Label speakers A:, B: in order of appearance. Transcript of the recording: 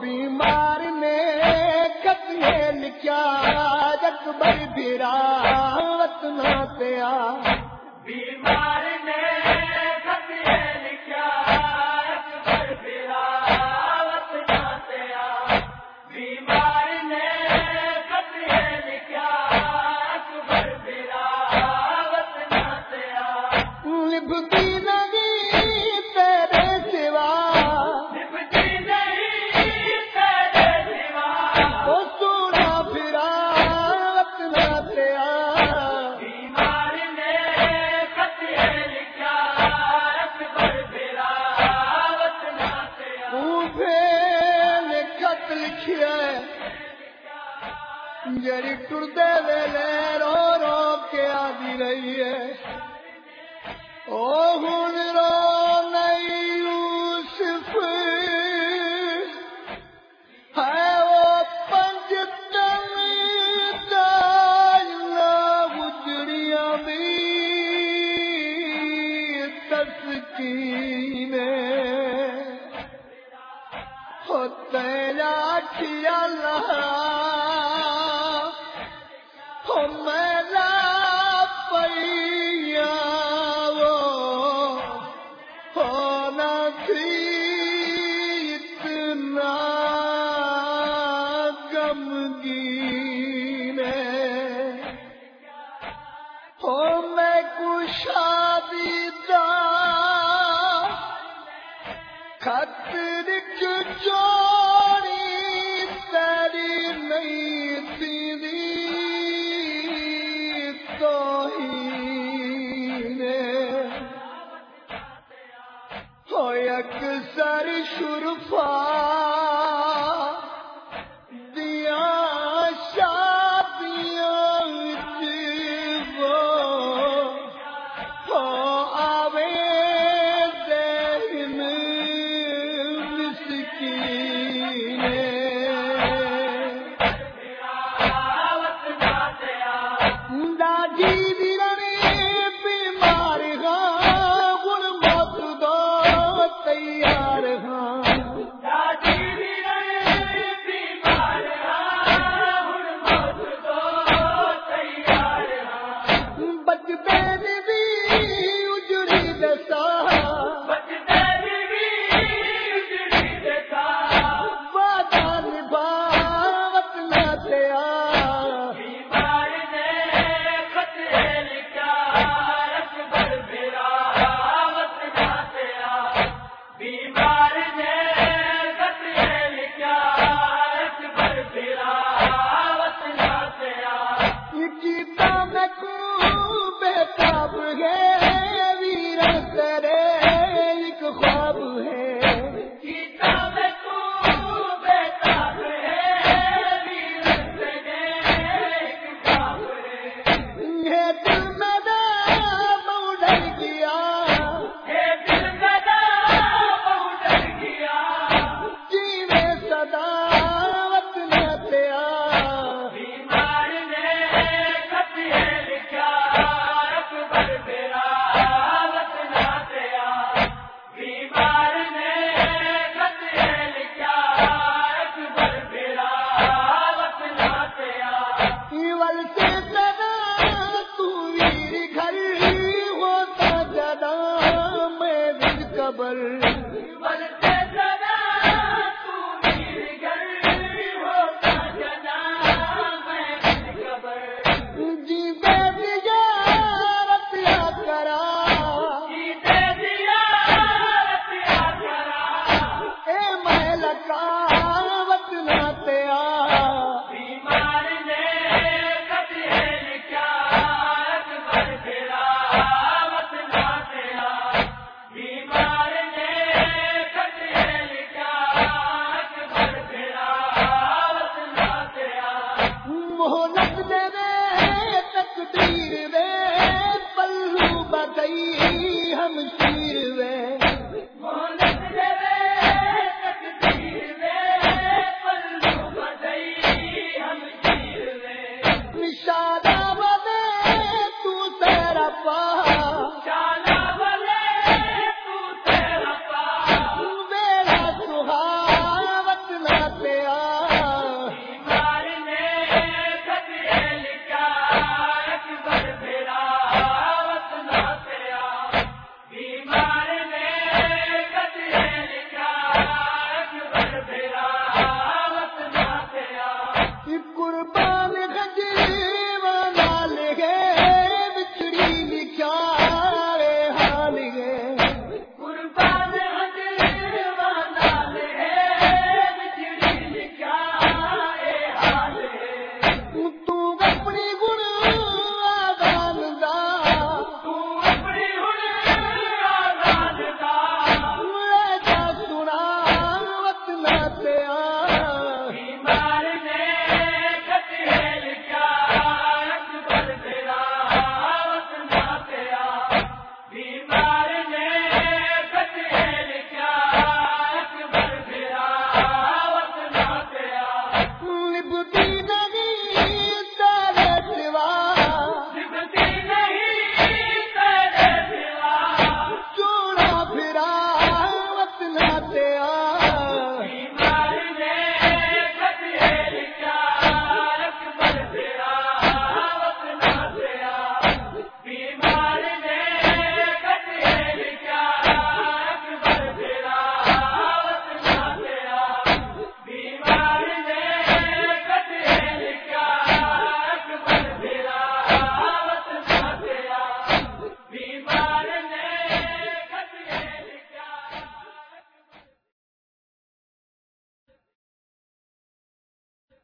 A: بیمار پھیل لکھی ہے جڑی ٹردے ویلے رو رو کے آدھی رہی ہے۔ او ہوں رو تیرا کیا لہا میرا پیا ہونا اتنا گمگین ہو میں کشابی خط یک سر شرفا دیا جی کا